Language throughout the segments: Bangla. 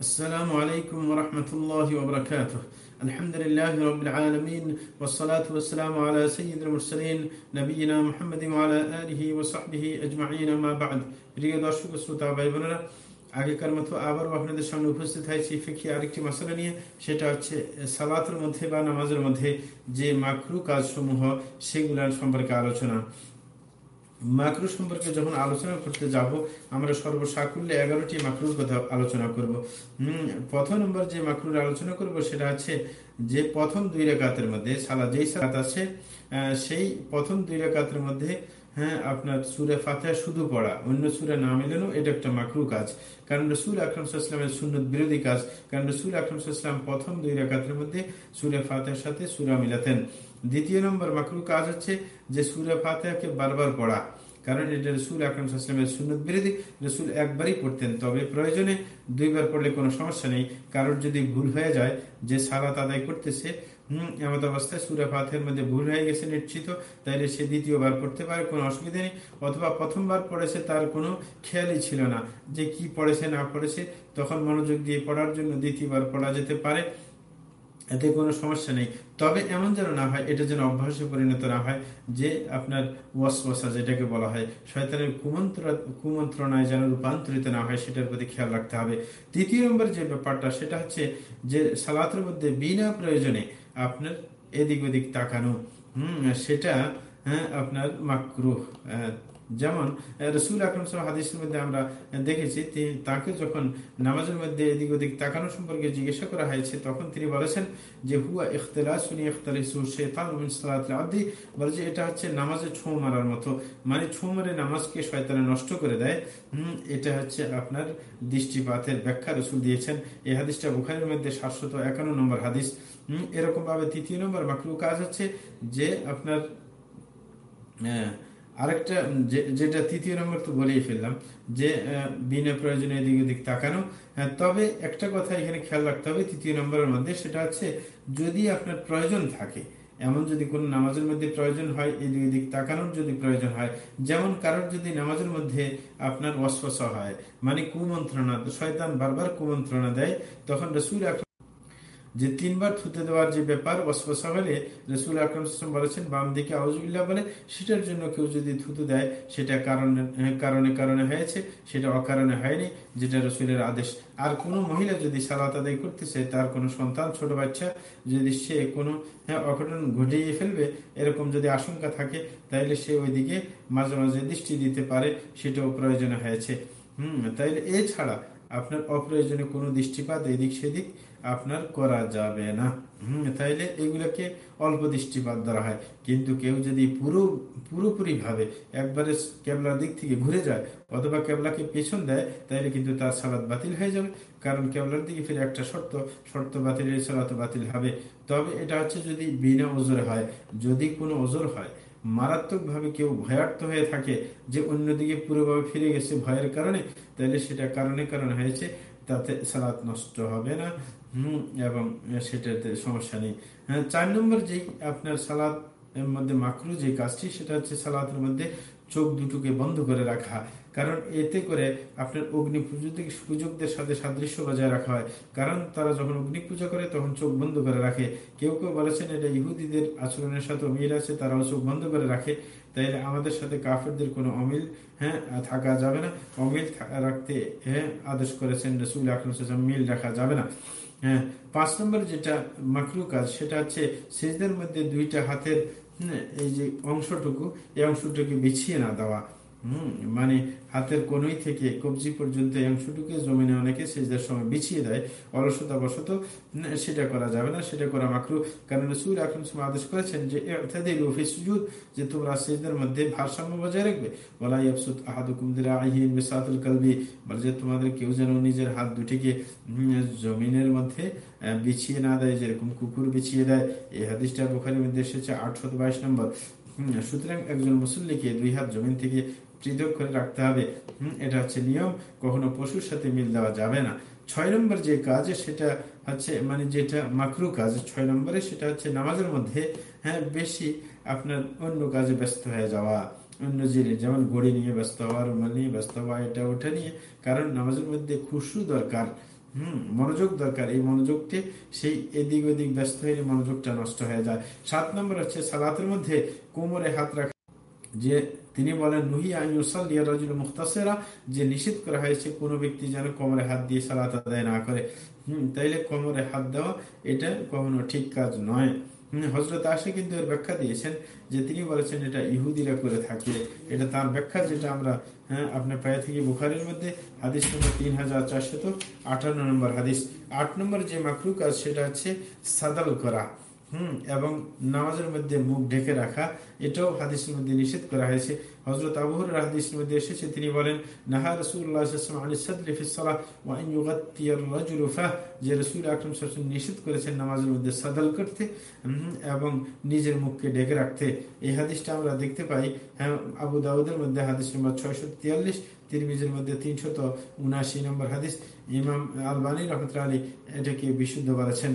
السلام عليكم ورحمة الله وبركاته الحمد لله رب العالمين والصلاة والسلام على سيد المرسلين نبينا محمد وعلى آله وصحبه أجمعين ما بعد প্রিয় দর্শক শ্রোতা ভাই বোনেরা আগেকার মতো আবারও আপনাদের সামনে উপস্থিত হয়েছি ফিকি আরেকটি মশলা নিয়ে সেটা হচ্ছে সালাতের মধ্যে বা নামাজের মধ্যে যে মাকরু কাজসমূহ সেগুলার সম্পর্কে আলোচনা মাকরু সম্পর্কে যখন আলোচনা করতে যাব, আমরা সর্বসাকুল্যে এগারোটি মাকরুর কথা আলোচনা করব। প্রথম নম্বর যে মাকরুর আলোচনা করব সেটা আছে যে প্রথম দুই রেখাতের মধ্যে, সালা যেই সালাত আছে সেই প্রথম দুই রেখাতের মধ্যে হ্যাঁ আপনার সুরে ফাতে শুধু পড়া, অন্য সুরে না মিলানো এটা একটা মাকরু কাজ। কারণ রসুল আকরমসাল্লামের সুন্নত বিরোধী কাজ। কারণ রসুল আকরমসাল্লাম প্রথম দুই রেখাতের মধ্যে সুরে ফাতের সাথে সুরা মিলাতেন। দ্বিতীয় নম্বর মাকরু কাজ হচ্ছে যে সুরে ফাতেহাকে বারবার পড়া। কারণ এটা রসুল আকরমসাল্লামের সুন্নত বিরোধী। রসুল একবারই পড়তেন, তবে প্রয়োজনে দুইবার পড়লে কোনো সমস্যা নেই। কারোর যদি ভুল হয়ে যায়, যে সালাত আদায় করতেছে এমত অবস্থায় সুরা ফাতের মধ্যে ভুল হয়ে গেছে নিশ্চিত, তাইলে সে দ্বিতীয়বার পড়তে পারে, কোনো অসুবিধা নেই। অথবা প্রথমবার পড়েছে, তার কোনো খেয়ালই ছিল না। যে কি পড়েছে, না পড়েছে, তখন মনোযোগ দিয়ে পড়ার জন্য দ্বিতীয়বার পড়া যেতে পারে। এতে কোনো সমস্যা নেই। তবে এমন যেন না হয়, এটা যেন অভ্যাসে পরিণত না হয়, যে আপনার ওয়াসওয়াসা যেটাকে বলা হয়, শয়তানের কুমন্ত্র কুমন্ত্রণায় যেন রূপান্তরিত না হয়, সেটার প্রতি খেয়াল রাখতে হবে। তৃতীয় নম্বর যে ব্যাপারটা, সেটা হচ্ছে যে সালাতের মধ্যে বিনা প্রয়োজনে আপনার এদিক ওদিক তাকানো। হম, সেটা হ্যাঁ আপনার মাকরুহ যেমন রসুল আকরম হাদিসের মধ্যে আমরা দেখেছি তাকে যখন নামাজের মধ্যে এদিক ওদিক তাকানো সম্পর্কে জিজ্ঞাসা করা হয়েছে, তখন তিনি বলেছেন যে, হুয়া ইখতলাসুনি ইখতালিসুদি বলে যে, এটা হচ্ছে নামাজে ছোঁ মারার মতো। মানে ছোঁ মারে নামাজকে শয়তানে নষ্ট করে দেয়। এটা হচ্ছে আপনার দৃষ্টিপাতের ব্যাখ্যা রসুল দিয়েছেন। এই হাদিসটা বুখারের মধ্যে সাতশত একান্ন নম্বর হাদিস। হম এরকম ভাবে তৃতীয় নম্বর মাকরু কাজ হচ্ছে যে, আপনার হ্যাঁ আরেকটা যেটা তৃতীয় নম্বর তো বলেই ফেললাম, যে বিনা প্রয়োজনে এদিক ওদিক তাকানো। তবে একটা কথা এখানে খেয়াল রাখতে হবে, তৃতীয় নম্বরের মধ্যে সেটা হচ্ছে, যদি আপনার প্রয়োজন থাকে, এমন যদি কোন নামাজের মধ্যে প্রয়োজন হয়, এদিক এদিক তাকানোর যদি প্রয়োজন হয়, যেমন কারোর যদি নামাজের মধ্যে আপনার অস্পস হয় মানে কুমন্ত্রণা, শয়তান বারবার কুমন্ত্রণা দেয়, তখন রসুল যে তিনবার থুতে দেওয়ার যে ব্যাপার অস্পসা হলে রসুল আকরম বলেছেন, বাম দিকে আউজুবিল্লাহ বলে, সেটার জন্য কেউ যদি থুতু দেয়, সেটা কারণে কারণে কারণে হয়েছে, সেটা অকারণে হয়নি, যেটা রসুলের আদেশ। আর কোনো মহিলা যদি সালাত আদায় করতেছে, তার কোনো সন্তান, ছোট বাচ্চা যদি সে কোনো হ্যাঁ অঘটন ঘটিয়ে ফেলবে, এরকম যদি আশঙ্কা থাকে, তাইলে সে ওইদিকে মাঝে মাঝে দৃষ্টি দিতে পারে, সেটাও প্রয়োজনে হয়েছে। হম, তাইলে এছাড়া আপনার অপ্রয়োজনে কোনো দৃষ্টিপাত এদিক সেদিক আপনার করা যাবে না। তাইলে এগুলোকে অল্প দৃষ্টিপাত ধরা হয়। কিন্তু কেউ যদি পুরো পুরোপুরি ভাবে একবারে কেবলার দিক থেকে ঘুরে যায় অথবা কেবলাকে পেছন দেয়, তাইলে কিন্তু তার সালাদ বাতিল হয়ে যাবে। কারণ কেবলার দিকে ফিরে একটা শর্ত শর্ত বাতিল সালাত বাতিল হবে। তবে এটা হচ্ছে যদি বিনা ওজোরে হয়, যদি কোনো ওজোর হয় মারাত্মকভাবে কেউ ভয়ার্থ হয়ে থাকে যে অন্যদিকে পুরোভাবে ফিরে গেছে ভয়ের কারণে, তাহলে সেটা কারণে কারণ হয়েছে, তাতে সালাত নষ্ট হবে না। হম, এবং সেটাতে সমস্যা নেই। হ্যাঁ চার নম্বর যে আপনার সালাদ মধ্যে মাকরু যে কাজটি, সেটা হচ্ছে সালাতের মধ্যে চোখ দুটোকে বন্ধ করে রাখা। কারণ এতে করে আপনার অগ্নি পূজকদের সাথে সাদৃশ্য বজায় রাখা হয়। কারণ তারা যখন অগ্নি পূজা করে, তখন চোখ বন্ধ করে রাখে। কেউ কেউ বলেছেন এটা ইহুদিদের আচরণের সাথে অমিল আছে, তারাও চোখ বন্ধ করে রাখে। তাইলে আমাদের সাথে কাফেরদের কোনো অমিল হ্যাঁ থাকা যাবে না। অমিল রাখতে হ্যাঁ আদেশ করেছেন রসুল আকরম মিল রাখা যাবে না। হ্যাঁ পাঁচ নম্বর যেটা মাকরু কাজ সেটা হচ্ছে সেজদের মধ্যে দুইটা হাতের এই যে অংশটুকু এই অংশটুকু বিছিয়ে না দেওয়া। মানে হাতের কোনই থেকে কবজি পর্যন্ত অংশটুকু জমিনে অনেকে সেজদের সময় বিছিয়ে দেয়। অলসতা বশত সেটা করা যাবে না, সেটা করা মাকরু। কারণ রসুল আকরম সময় আদেশ করেছেন যে সুজুদ যে তোমরা সেজদের মধ্যে ভারসাম্য বজায় রাখবে। বলাই আফসুদ আহাদুকুমদিরা কালবি বলে যে তোমাদের কেউ যেন নিজের হাত দুটিকে জমিনের মধ্যে বিছিয়ে না দেয়, যেরকম কুকুর বিছিয়ে দেয়। এই হাদিসটা বোখারির মধ্যে এসেছে আটশত বাইশ নম্বর। সুতরাং একজন মুসল্লিকে দুই হাত জমিন থেকে পৃথক করে রাখতে হবে। এটা হচ্ছে নিয়ম। কখনো পশুর সাথে মিল দেওয়া যাবে না। ছয় নম্বর যে কাজ, সেটা হচ্ছে মানে যেটা মাকরু কাজ, ছয় নম্বরে সেটা হচ্ছে নামাজের মধ্যে হ্যাঁ বেশি আপনার অন্য কাজে ব্যস্ত হয়ে যাওয়া, অন্য জিনিস, যেমন ঘড়ি নিয়ে ব্যস্ত হওয়া, রুমাল নিয়ে ব্যস্ত হওয়া, এটা ওটা নিয়ে। কারণ নামাজের মধ্যে খুশু দরকার, হম, মনোযোগ দরকার। এই মনোযোগটি, সেই এদিক ওদিক ব্যস্ত হয়ে মনোযোগটা নষ্ট হয়ে যায়। সাত নম্বর হচ্ছে সালাতের মধ্যে কোমরে হাত রাখা। যে তিনি বলেন, নুহি আইসাল মুখতাসেরা যে নিষেধ করা হয়েছে কোনো ব্যক্তি যেন কোমরে হাত দিয়ে সালাত আদায় না করে। হম, তাইলে কোমরে হাত দেওয়া, এটা কখনো ঠিক কাজ নয়। হজরত আসে কিন্তু এর ব্যাখ্যা দিয়েছেন যে তিনি বলেছেন, এটা ইহুদিরা করে থাকে। এটা তার ব্যাখ্যা যেটা আমরা হ্যাঁ আপনার পায়ে থেকে বুখারের মধ্যে, হাদিস নম্বর তিন হাজার চারশত আটান্ন নম্বর হাদিস। আট নম্বর যে মাকরু কাজ সেটা হচ্ছে সাদাল করা। হুম, এবং নামাজের মধ্যে মুখ ঢেকে রাখা, এটাও হাদিসের মধ্যে নিষেধ করা হয়েছে। হজরত হাদিসের মধ্যে এসেছে, তিনি বলেন, নাহা যে রসুল আকরম নিষেধ করেছেন নামাজের মধ্যে সাদাল করতে এবং নিজের মুখকে ঢেকে রাখতে। এই হাদিসটা আমরা দেখতে পাই হ্যাঁ আবু দাউদের মধ্যে হাদিস নম্বর ছয়শো তিয়াল্লিশ, তিরমিজের মধ্যে তিনশত উনাশি নম্বর হাদিস। ইমাম আলবানী রহমতুল্লাহ আলী এটাকে বিশুদ্ধ বলেছেন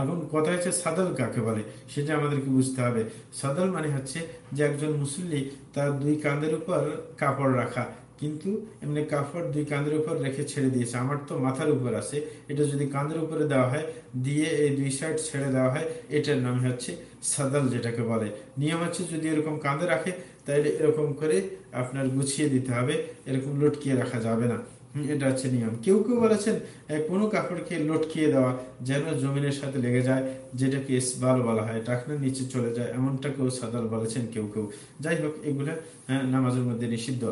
এখন কথা হচ্ছে সাদল কাকে বলে? সেটা আমাদেরকে বুঝতে হবে। সাদল মানে হচ্ছে যে একজন মুসল্লি তার দুই কাঁধের উপর কাপড় রাখা, কিন্তু এমনি কাপড় দুই কাঁধের উপর রেখে ছেড়ে দিয়েছে। আমার তো মাথার উপর আছে। এটা যদি কাঁধের উপরে দেওয়া হয়, দিয়ে এই দুই সাইড ছেড়ে দেওয়া হয়, এটার নাম হচ্ছে সাদাল যেটাকে বলে। নিয়ম হচ্ছে যদি এরকম কাঁধে রাখে, তাহলে এরকম করে আপনার গুছিয়ে দিতে হবে। এরকম লটকিয়ে রাখা যাবে না। এটা হচ্ছে নিয়ম কেউ কেউ বলেছেন কোনো কাপড়কে লটকিয়ে দেওয়া যেন জমিনের সাথে লেগে যায় যেটাকে ইসবাল বলা হয় টাকনার নিচে চলে যায় এমনটা কেউ সাদাল বলেছেন কেউ কেউ যাই হোক এগুলা নামাজের মধ্যে নিষিদ্ধ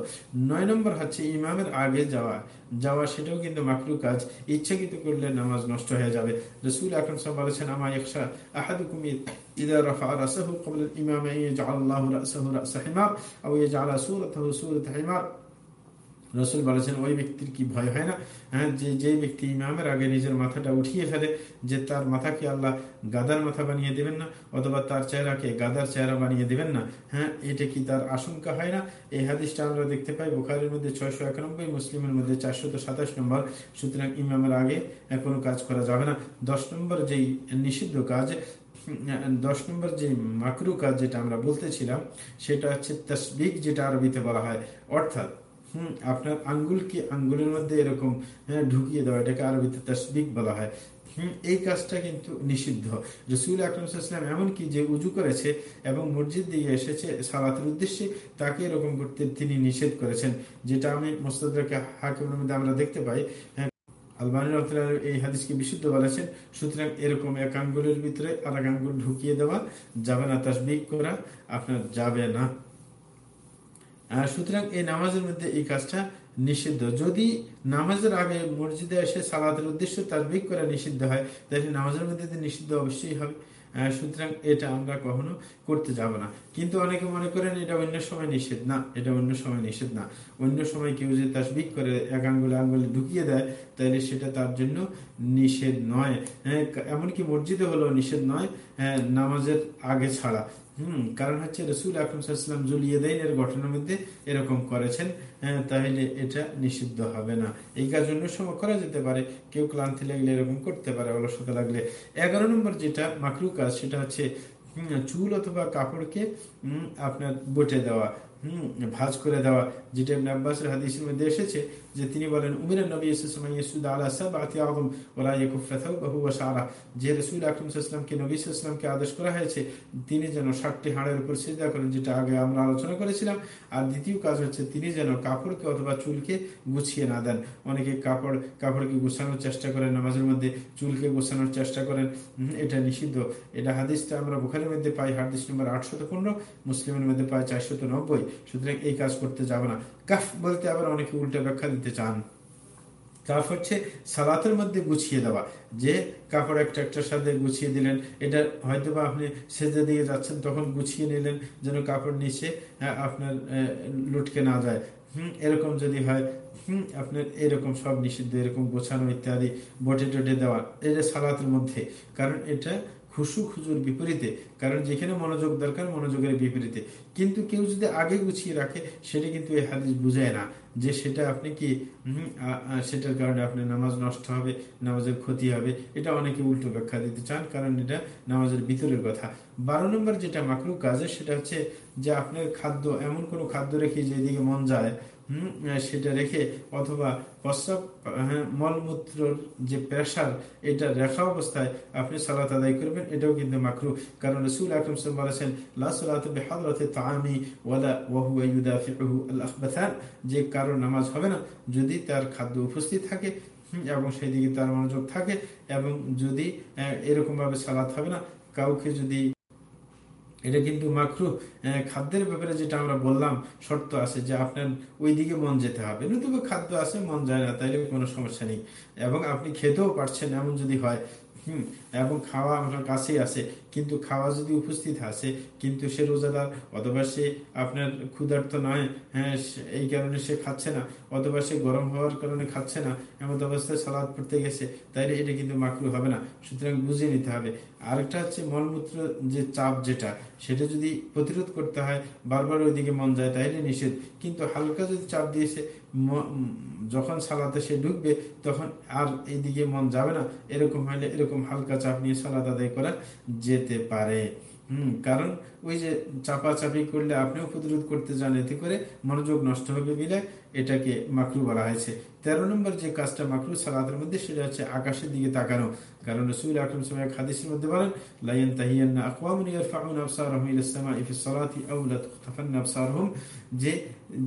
নয় নম্বর হচ্ছে ইমামের আগে যাওয়া যাওয়া সেটাও কিন্তু মাকরু কাজ ইচ্ছাকৃত করলে নামাজ নষ্ট হয়ে যাবে রসুল আকরম সাহেব বলেছেন আমার একশা আহাদুকুম إذا رفع رأسه قبل الإمام أن يجعل الله رأسه رأس حمار أو يجعل سورته سورة حمار রসুল বলেছেন, ওই ব্যক্তির কি ভয় হয় না? হ্যাঁ যে যে ব্যক্তি ইমামের আগে নিজের মাথাটা উঠিয়ে ফেলে, যে তার মাথাকে আল্লাহ গাদার মাথা বানিয়ে দেবেন না, অথবা তার চেহারাকে গাদার চেহারা বানিয়ে দেবেন না হ্যাঁ এটা কি তার আশঙ্কা হয় না? এই হাদিসটা আমরা দেখতে পাই বুখারের মধ্যে ছয়শো একানব্বই, মুসলিমের মধ্যে চারশত সাতাশ নম্বর। সুতরাং ইমামের আগে কোনো কাজ করা যাবে না। দশ নম্বর যেই নিষিদ্ধ কাজ, দশ নম্বর যে মাকরু কাজ যেটা আমরা বলতেছিলাম, সেটা হচ্ছে তসবিক যেটা আরবিতে বলা হয়। অর্থাৎ হম আপনার আঙ্গুলকে আঙ্গুলের মধ্যে এরকম হ্যাঁ, ঢুকিয়ে দেওয়া এটাকে আরবিতে তসবিক বলা হয়। এই কাজটা কিন্তু নিষিদ্ধ। রসুল আকরমসাল্লাম এমনকি যে উজু করেছে এবং মসজিদ দিয়ে এসেছে সালাতের উদ্দেশ্যে তাকে এরকম করতে তিনি নিষেধ করেছেন যেটা আমি মোস্তাদকে হাকিমের মধ্যে আমরা দেখতে পাই। হ্যাঁ, আলবানী রহমতুল্লাহ এই হাদিসকে বিশুদ্ধ বলেছেন সুতরাং এরকম এক আঙ্গুলের ভিতরে আর এক আঙ্গুল ঢুকিয়ে দেওয়া যাবে না তসবিক করা আপনার যাবে না। সুতরাং এই নামাজের মধ্যে এই কাজটা নিষিদ্ধ। যদি নামাজের আগে মসজিদে এসে সালাতের উদ্দেশ্য তাজবিক করা নিষিদ্ধ হয়, তাহলে নামাজের মধ্যে নিষিদ্ধ অবশ্যই হবে। সুতরাং এটা আমরা কখনো করতে যাব না। কিন্তু অনেকে মনে করেন এটা অন্য সময় নিষেধ না, এটা অন্য সময় নিষেধ না। অন্য সময় কেউ যে তাসবিক করে এক আঙ্গুলে আঙ্গুলে ঢুকিয়ে দেয়, তাহলে সেটা তার জন্য নিষেধ নয়। এমনকি মসজিদে হলেও নিষেধ নয় নামাজের আগে ছাড়া। কারণ হচ্ছে রসুল আকরমসাল্লাম জুলিয়ে দেন এর ঘটনার মধ্যে এরকম করেছেন হ্যাঁ, তাহলে এটা নিষিদ্ধ হবে না। এই কাজ অন্য সময় করা যেতে পারে কেউ ক্লান্তি লাগলে এরকম করতে পারে অলসতা লাগলে। এগারো নম্বর যেটা মাকরু কাজ সেটা হচ্ছে চুল অথবা কাপড়কে আপনার বটে দেওয়া। হম ভাজ করে দেওয়া যেটা ইবনে আব্বাসের হাদিসের মধ্যে এসেছে, যে তিনি বলেন উমিরের নবী ইসুদ আলা সাব আতি আহম ওলা ইকুফাথাউ বহু সারা যে রসুল আকরম সাল্লামকে নবী সাল্লামকে আদেশ করা হয়েছে, তিনি যেন ষাটটি হাড়ের উপর সিজা করেন, যেটা আগে আমরা আলোচনা করেছিলাম। আর দ্বিতীয় কাজ হচ্ছে, তিনি যেন কাপড়কে অথবা চুলকে গুছিয়ে না দেন। অনেকে কাপড়, কাপড়কে গুছানোর চেষ্টা করেন, নামাজের মধ্যে চুলকে গোছানোর চেষ্টা করেন। এটা নিষিদ্ধ। এটা হাদিসটা আমরা বুখারের মধ্যে পাই, হাদিস নম্বর আটশত পনেরো, মুসলিমের মধ্যে পাই চারশত নব্বই। সুতরাং এই কাজ করতে যাবে না। কাফ বলতে আবার অনেকে উল্টে ব্যাখ্যা দিতে চান। কাফ হচ্ছে সালাতের মধ্যে গুছিয়ে দেওয়া। যে কাপড় একটা একটার সাথে গুছিয়ে দিলেন, এটা হয়তো বা আপনি সেজে দিয়ে যাচ্ছেন, তখন গুছিয়ে নিলেন যেন কাপড় নিচে আপনার লুটকে না যায়। হম, এরকম যদি হয়, হম, আপনার এরকম সব নিষিদ্ধ, এরকম গোছানো ইত্যাদি বটে টটে দেওয়া, এটা সালাতের মধ্যে। কারণ এটা খুশু খুজুর বিপরীতে, কারণ যেখানে মনোযোগ দরকার মনোযোগের বিপরীতে। কিন্তু কেউ যদি আগে গুছিয়ে রাখে, সেটা কিন্তু এই হাদিস বুঝায় না যে সেটা আপনি কি সেটার কারণে আপনার নামাজ নষ্ট হবে, নামাজের ক্ষতি হবে। এটা অনেকে উল্টো ব্যাখ্যা দিতে চান, কারণ এটা নামাজের ভিতরের কথা। বারো নম্বর যেটা মাকরু কাজে সেটা হচ্ছে যে আপনার খাদ্য, এমন কোনো খাদ্য রেখে যেদিকে মন যায় সেটা রেখে অথবা প্রস্রাব হ্যাঁ, যে প্রেশার এটা রেখা অবস্থায় আপনি সালাত আদায় করবেন এটাও কিন্তু মাকরু। কারণ রসুল আকরম সাল্লাম বলেছেন যে কারও নামাজ হবে না যদি তার খাদ্য উপস্থিত থাকে এবং সেই দিকে তার মনোযোগ থাকে এবং যদি এরকম ভাবে সালাত হবে না কাউকে যদি এটা কিন্তু মাখরু খাদ্যের ব্যাপারে যেটা আমরা বললাম, শর্ত আছে যে আপনার ওই দিকে মন যেতে হবে। নতুবা খাদ্য আছে, মন যায় না, তাইলে কোনো সমস্যা নেই। এবং আপনি খেতেও পারছেন, এমন যদি হয়, হুম, এবং খাওয়া আপনার কাছেই আছে, কিন্তু খাওয়া যদি উপস্থিত আছে, কিন্তু সে রোজাদার, অথবা সে আপনার ক্ষুধার্ত নয় হ্যাঁ এই কারণে সে খাচ্ছে না, অথবা সে গরম হওয়ার কারণে খাচ্ছে না, এমন অবস্থায় সালাদ পড়তে গেছে, তাইলে এটা কিন্তু মাকরু হবে না। সুতরাং বুঝে নিতে হবে আরেকটা হচ্ছে মলমূত্র যে চাপ যেটা সেটা যদি প্রতিরোধ করতে হয় বারবার ওইদিকে মন যায় তাইলে নিষেধ। কিন্তু হালকা যদি চাপ ম- উম, যখন সালাতে সে ঢুকবে তখন আর এইদিকে মন যাবে না। এরকম হলে এরকম হালকা চাপ নিয়ে সালাদ আদায় করা যেতে পারে। হুম কারণ ওই যে চাপাচাপি করলে আপনিও প্রতিরোধ করতে যান এতে করে মনোযোগ নষ্ট হবে বিলে এটাকে মাকরু বলা হয়েছে। তেরো নম্বর যে কাজটা মাকরু সালাতের মধ্যে, সেটা হচ্ছে আকাশের দিকে তাকানো। কারণ রসুল আকরম সময় হাদিসের মধ্যে বলেন লাইন তাহিয়ান্না আকওয়ামুন ইয়ারফাউন আবসারহুম ইলাস সামাই ফিস সালাতি আও লা আবসারহুম। যে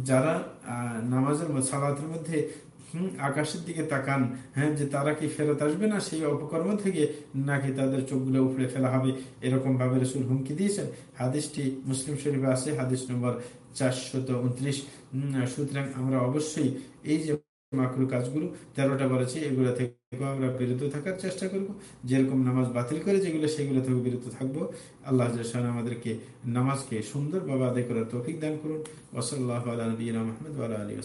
যারা নামাজের সালাতের মধ্যে আকাশের দিকে তাকান। হ্যাঁ যে তারা কি ফেরত আসবে না সেই অপকর্ম থেকে? নাকি তাদের চোখগুলো উপড়ে ফেলা হবে? এরকম ভাবে রসুল হুমকি দিয়েছেন। হাদিসটি মুসলিম শরীফে আছে, হাদিস নম্বর চারশত উনত্রিশ। সুতরাং আমরা অবশ্যই এই যে মাকরু কাজগুলো, তেরোটা বলেছি, এগুলো থেকে আমরা বিরত থাকার চেষ্টা করব। যেরকম নামাজ বাতিল করে যেগুলো, সেগুলো থেকে বিরত থাকব। আল্লাহ আমাদেরকে নামাজকে সুন্দরভাবে আদায় করার তৌফিক দান করুন। ওসল্লাহ আলী রহমদ আলী